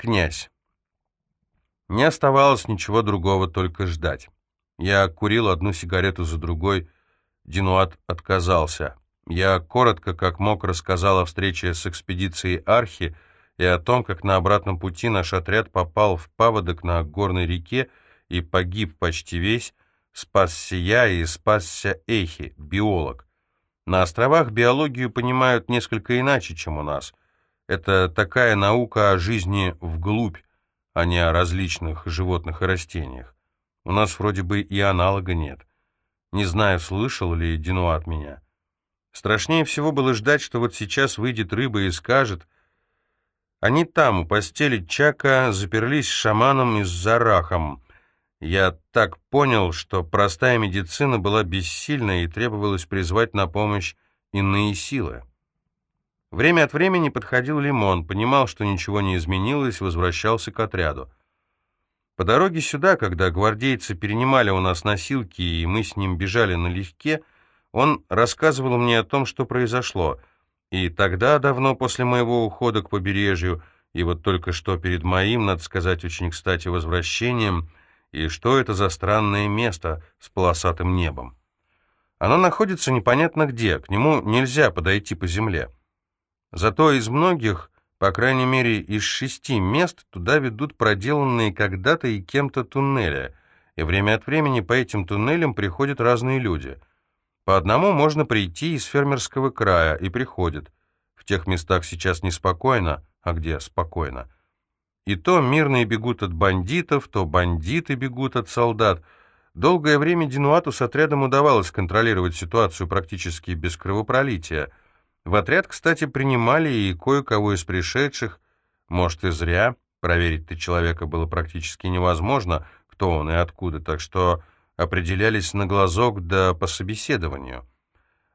князь. Не оставалось ничего другого, только ждать. Я курил одну сигарету за другой, Динуат отказался. Я коротко, как мог, рассказал о встрече с экспедицией Архи и о том, как на обратном пути наш отряд попал в паводок на горной реке и погиб почти весь, спасся я и спасся Эхи, биолог. На островах биологию понимают несколько иначе, чем у нас. Это такая наука о жизни вглубь, а не о различных животных и растениях. У нас вроде бы и аналога нет. Не знаю, слышал ли Дину от меня. Страшнее всего было ждать, что вот сейчас выйдет рыба и скажет. Они там, у постели Чака, заперлись с шаманом и с Зарахом. Я так понял, что простая медицина была бессильна и требовалось призвать на помощь иные силы. Время от времени подходил Лимон, понимал, что ничего не изменилось, возвращался к отряду. По дороге сюда, когда гвардейцы перенимали у нас носилки, и мы с ним бежали налегке, он рассказывал мне о том, что произошло. И тогда, давно после моего ухода к побережью, и вот только что перед моим, надо сказать, очень кстати, возвращением, и что это за странное место с полосатым небом. Оно находится непонятно где, к нему нельзя подойти по земле. Зато из многих по крайней мере, из шести мест туда ведут проделанные когда-то и кем-то туннели, и время от времени по этим туннелям приходят разные люди. По одному можно прийти из фермерского края, и приходят. В тех местах сейчас неспокойно, а где спокойно. И то мирные бегут от бандитов, то бандиты бегут от солдат. Долгое время Динуату с отрядом удавалось контролировать ситуацию практически без кровопролития – в отряд, кстати, принимали и кое-кого из пришедших, может и зря, проверить-то человека было практически невозможно, кто он и откуда, так что определялись на глазок да по собеседованию.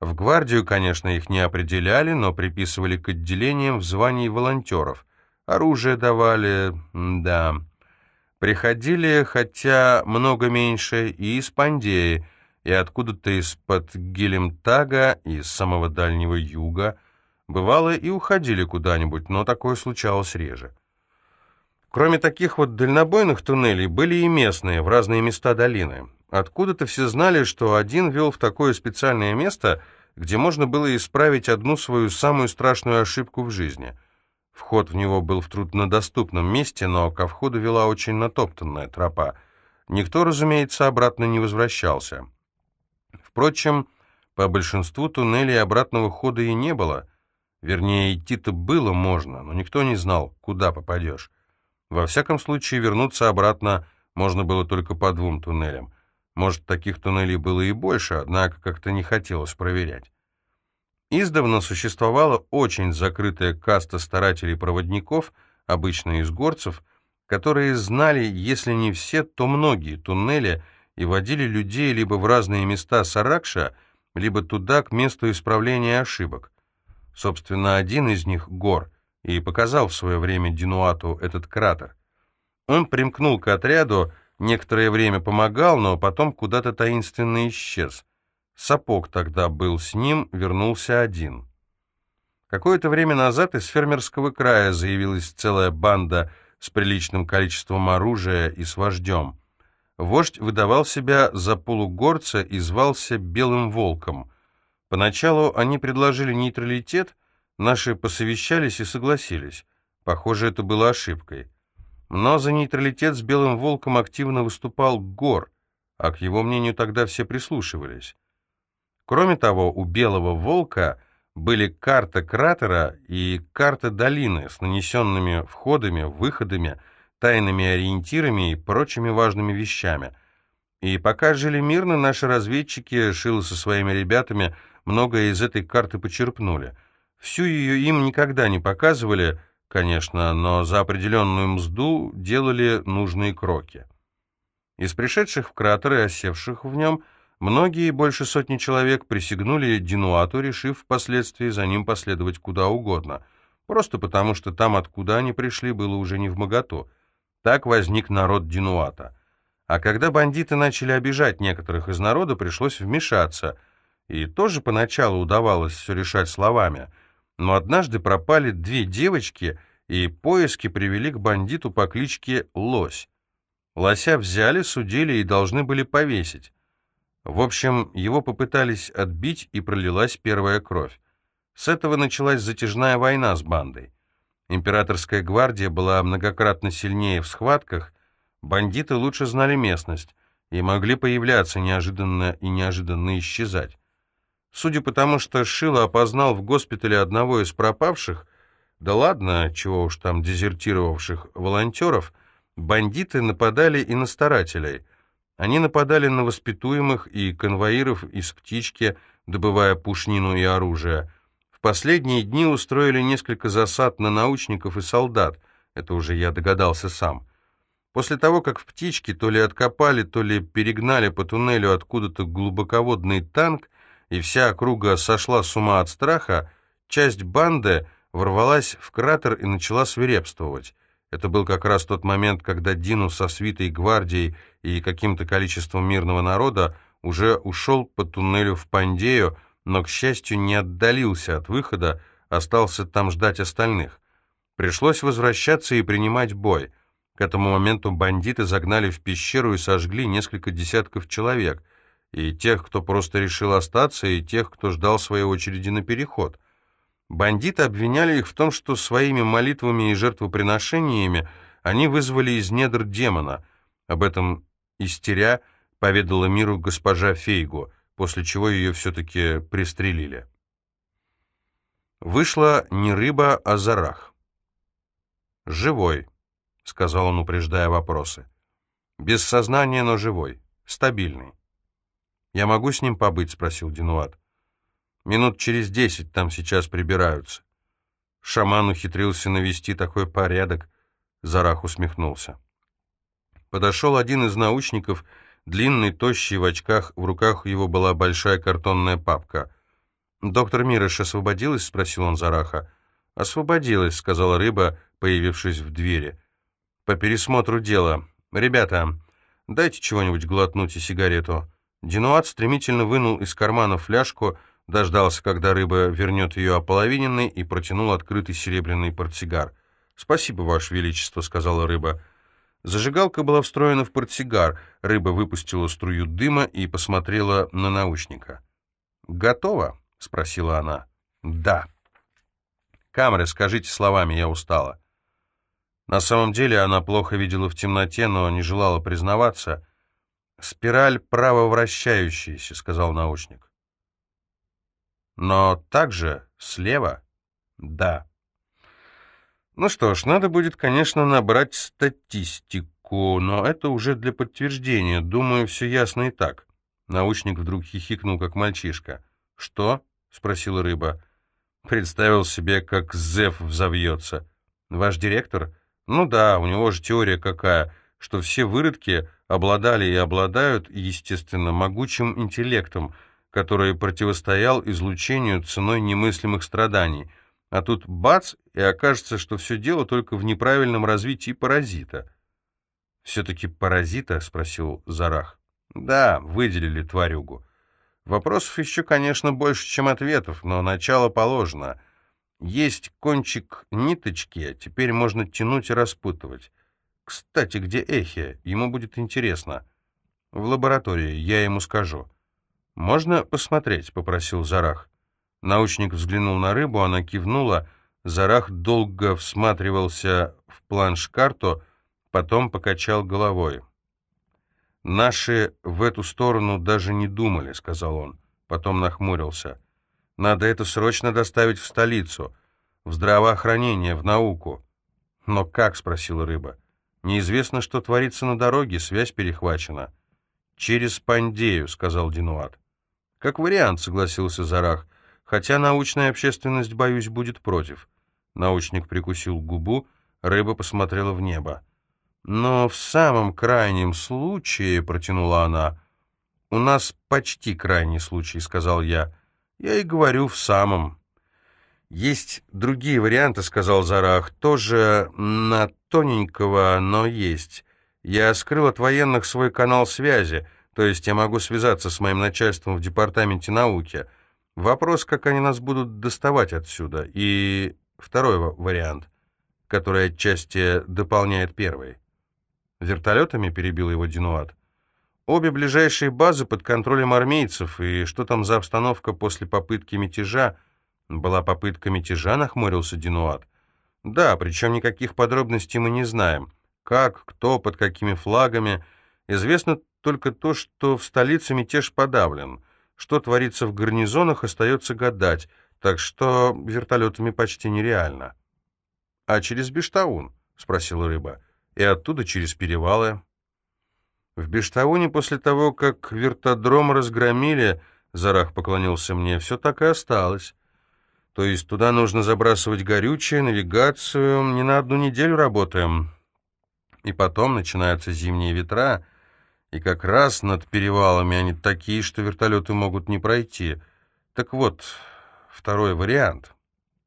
В гвардию, конечно, их не определяли, но приписывали к отделениям в звании волонтеров. Оружие давали, да. Приходили, хотя много меньше, и из Пандеи – и откуда-то из-под Гелемтага, из самого дальнего юга, бывало и уходили куда-нибудь, но такое случалось реже. Кроме таких вот дальнобойных туннелей, были и местные, в разные места долины. Откуда-то все знали, что один вел в такое специальное место, где можно было исправить одну свою самую страшную ошибку в жизни. Вход в него был в труднодоступном месте, но ко входу вела очень натоптанная тропа. Никто, разумеется, обратно не возвращался. Впрочем, по большинству туннелей обратного хода и не было. Вернее, идти-то было можно, но никто не знал, куда попадешь. Во всяком случае, вернуться обратно можно было только по двум туннелям. Может, таких туннелей было и больше, однако как-то не хотелось проверять. Издавна существовала очень закрытая каста старателей-проводников, обычно из горцев, которые знали, если не все, то многие туннели — и водили людей либо в разные места Саракша, либо туда, к месту исправления ошибок. Собственно, один из них, Гор, и показал в свое время Динуату этот кратер. Он примкнул к отряду, некоторое время помогал, но потом куда-то таинственно исчез. Сапог тогда был с ним, вернулся один. Какое-то время назад из фермерского края заявилась целая банда с приличным количеством оружия и с вождем. Вождь выдавал себя за полугорца и звался Белым Волком. Поначалу они предложили нейтралитет, наши посовещались и согласились. Похоже, это было ошибкой. Но за нейтралитет с Белым Волком активно выступал Гор, а к его мнению тогда все прислушивались. Кроме того, у Белого Волка были карта кратера и карта долины с нанесенными входами, выходами, тайными ориентирами и прочими важными вещами. И пока жили мирно, наши разведчики, Шило со своими ребятами, многое из этой карты почерпнули. Всю ее им никогда не показывали, конечно, но за определенную мзду делали нужные кроки. Из пришедших в кратер и осевших в нем, многие, больше сотни человек, присягнули Динуату, решив впоследствии за ним последовать куда угодно, просто потому что там, откуда они пришли, было уже не в моготу — так возник народ Динуата. А когда бандиты начали обижать некоторых из народа, пришлось вмешаться. И тоже поначалу удавалось все решать словами. Но однажды пропали две девочки, и поиски привели к бандиту по кличке Лось. Лося взяли, судили и должны были повесить. В общем, его попытались отбить, и пролилась первая кровь. С этого началась затяжная война с бандой. Императорская гвардия была многократно сильнее в схватках, бандиты лучше знали местность и могли появляться неожиданно и неожиданно исчезать. Судя по тому, что Шило опознал в госпитале одного из пропавших, да ладно, чего уж там дезертировавших волонтеров, бандиты нападали и на старателей. Они нападали на воспитуемых и конвоиров из птички, добывая пушнину и оружие. В последние дни устроили несколько засад на научников и солдат, это уже я догадался сам. После того, как в птичке то ли откопали, то ли перегнали по туннелю откуда-то глубоководный танк, и вся округа сошла с ума от страха, часть банды ворвалась в кратер и начала свирепствовать. Это был как раз тот момент, когда Дину со свитой гвардией и каким-то количеством мирного народа уже ушел по туннелю в Пандею, но, к счастью, не отдалился от выхода, остался там ждать остальных. Пришлось возвращаться и принимать бой. К этому моменту бандиты загнали в пещеру и сожгли несколько десятков человек и тех, кто просто решил остаться, и тех, кто ждал своей очереди на переход. Бандиты обвиняли их в том, что своими молитвами и жертвоприношениями они вызвали из недр демона. Об этом истеря поведала миру госпожа Фейгу, после чего ее все-таки пристрелили. Вышла не рыба, а зарах. «Живой», — сказал он, упреждая вопросы. «Без сознания, но живой, стабильный». «Я могу с ним побыть?» — спросил Динуат. «Минут через десять там сейчас прибираются». Шаман ухитрился навести такой порядок. Зарах усмехнулся. Подошел один из научников, длинный, тощий, в очках, в руках его была большая картонная папка. «Доктор Мирыш освободилась?» — спросил он Зараха. «Освободилась», — сказала рыба, появившись в двери. «По пересмотру дела. Ребята, дайте чего-нибудь глотнуть и сигарету». Динуат стремительно вынул из кармана фляжку, дождался, когда рыба вернет ее ополовиненной, и протянул открытый серебряный портсигар. «Спасибо, Ваше Величество», — сказала рыба. Зажигалка была встроена в портсигар. Рыба выпустила струю дыма и посмотрела на научника. «Готово?» — спросила она. «Да». «Камеры, скажите словами, я устала». На самом деле она плохо видела в темноте, но не желала признаваться — «Спираль правовращающаяся», — сказал научник. «Но также слева?» «Да». «Ну что ж, надо будет, конечно, набрать статистику, но это уже для подтверждения. Думаю, все ясно и так». Научник вдруг хихикнул, как мальчишка. «Что?» — спросила рыба. Представил себе, как Зев взовьется. «Ваш директор?» «Ну да, у него же теория какая, что все выродки обладали и обладают, естественно, могучим интеллектом, который противостоял излучению ценой немыслимых страданий. А тут бац, и окажется, что все дело только в неправильном развитии паразита. «Все-таки паразита?» — спросил Зарах. «Да, выделили тварюгу. Вопросов еще, конечно, больше, чем ответов, но начало положено. Есть кончик ниточки, теперь можно тянуть и распутывать. Кстати, где Эхи? Ему будет интересно. В лаборатории, я ему скажу. Можно посмотреть, попросил Зарах. Научник взглянул на рыбу, она кивнула. Зарах долго всматривался в планш-карту, потом покачал головой. «Наши в эту сторону даже не думали», — сказал он. Потом нахмурился. «Надо это срочно доставить в столицу, в здравоохранение, в науку». «Но как?» — спросила рыба. Неизвестно, что творится на дороге, связь перехвачена. «Через Пандею», — сказал Динуат. «Как вариант», — согласился Зарах, «хотя научная общественность, боюсь, будет против». Научник прикусил губу, рыба посмотрела в небо. «Но в самом крайнем случае», — протянула она, — «у нас почти крайний случай», — сказал я. «Я и говорю в самом». «Есть другие варианты», — сказал Зарах, — «тоже на тоненького, но есть. Я скрыл от военных свой канал связи, то есть я могу связаться с моим начальством в департаменте науки. Вопрос, как они нас будут доставать отсюда. И второй вариант. который отчасти дополняет первый. «Вертолетами?» — перебил его Динуат. «Обе ближайшие базы под контролем армейцев, и что там за обстановка после попытки мятежа?» «Была попытка мятежа?» — нахмурился Динуат. «Да, причем никаких подробностей мы не знаем. Как, кто, под какими флагами. Известно только то, что в столице мятеж подавлен. Что творится в гарнизонах, остается гадать, так что вертолетами почти нереально». «А через Бештаун?» — спросила рыба и оттуда через перевалы. В Бештауне после того, как вертодром разгромили, Зарах поклонился мне, все так и осталось. То есть туда нужно забрасывать горючее, навигацию, не на одну неделю работаем. И потом начинаются зимние ветра, и как раз над перевалами они такие, что вертолеты могут не пройти. Так вот, второй вариант.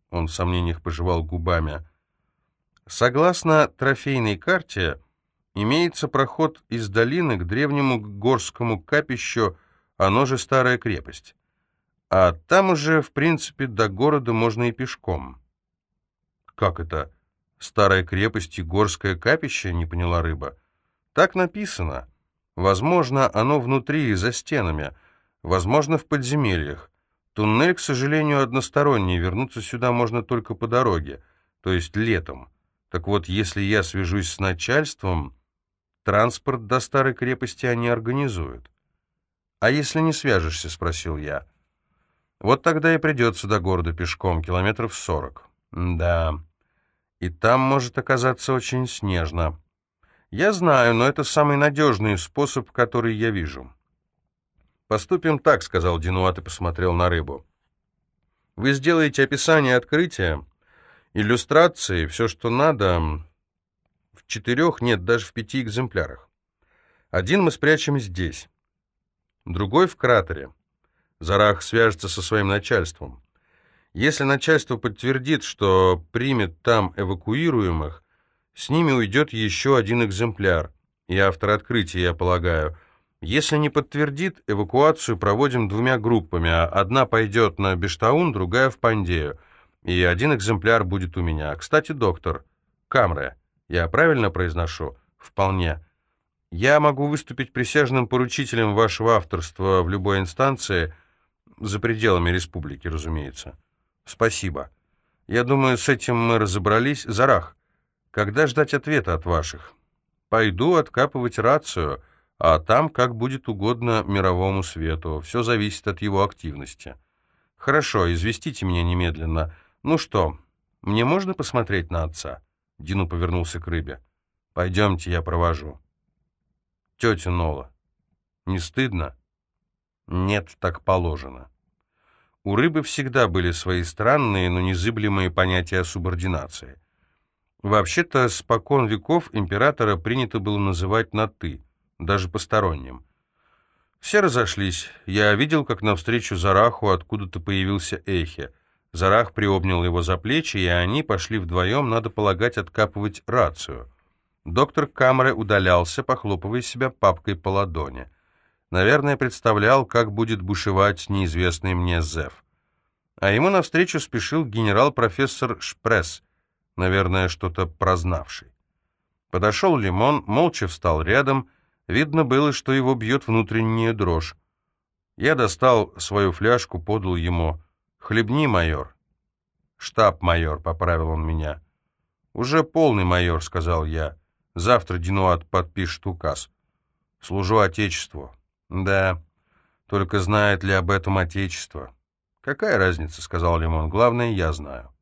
Он в сомнениях пожевал губами. Согласно трофейной карте, имеется проход из долины к древнему горскому капищу, оно же Старая крепость. А там уже, в принципе, до города можно и пешком. «Как это? Старая крепость и горское капище?» — не поняла рыба. «Так написано. Возможно, оно внутри и за стенами. Возможно, в подземельях. Туннель, к сожалению, односторонний. Вернуться сюда можно только по дороге, то есть летом. Так вот, если я свяжусь с начальством, транспорт до старой крепости они организуют. «А если не свяжешься?» — спросил я. «Вот тогда и придется до города пешком, километров сорок». «Да, и там может оказаться очень снежно». «Я знаю, но это самый надежный способ, который я вижу». «Поступим так», — сказал Динуат и посмотрел на рыбу. «Вы сделаете описание открытия, Иллюстрации, все, что надо, в четырех, нет, даже в пяти экземплярах. Один мы спрячем здесь, другой в кратере. Зарах свяжется со своим начальством. Если начальство подтвердит, что примет там эвакуируемых, с ними уйдет еще один экземпляр, и автор открытия, я полагаю. Если не подтвердит, эвакуацию проводим двумя группами, а одна пойдет на Бештаун, другая в Пандею — и один экземпляр будет у меня. Кстати, доктор, Камре, я правильно произношу? Вполне. Я могу выступить присяжным поручителем вашего авторства в любой инстанции, за пределами республики, разумеется. Спасибо. Я думаю, с этим мы разобрались. Зарах, когда ждать ответа от ваших? Пойду откапывать рацию, а там как будет угодно мировому свету. Все зависит от его активности. Хорошо, известите меня немедленно. «Ну что, мне можно посмотреть на отца?» Дину повернулся к рыбе. «Пойдемте, я провожу». «Тетя Нола, не стыдно?» «Нет, так положено». У рыбы всегда были свои странные, но незыблемые понятия субординации. Вообще-то, спокон веков императора принято было называть на «ты», даже посторонним. Все разошлись. Я видел, как навстречу Зараху откуда-то появился Эхе — Зарах приобнял его за плечи, и они пошли вдвоем, надо полагать, откапывать рацию. Доктор Камеры удалялся, похлопывая себя папкой по ладони. Наверное, представлял, как будет бушевать неизвестный мне Зев. А ему навстречу спешил генерал-профессор Шпресс, наверное, что-то прознавший. Подошел Лимон, молча встал рядом, видно было, что его бьет внутренняя дрожь. Я достал свою фляжку, подал ему — «Хлебни, майор». «Штаб-майор», — поправил он меня. «Уже полный майор», — сказал я. «Завтра Динуат подпишет указ». «Служу Отечеству». «Да, только знает ли об этом Отечество?» «Какая разница», — сказал Лимон. «Главное, я знаю».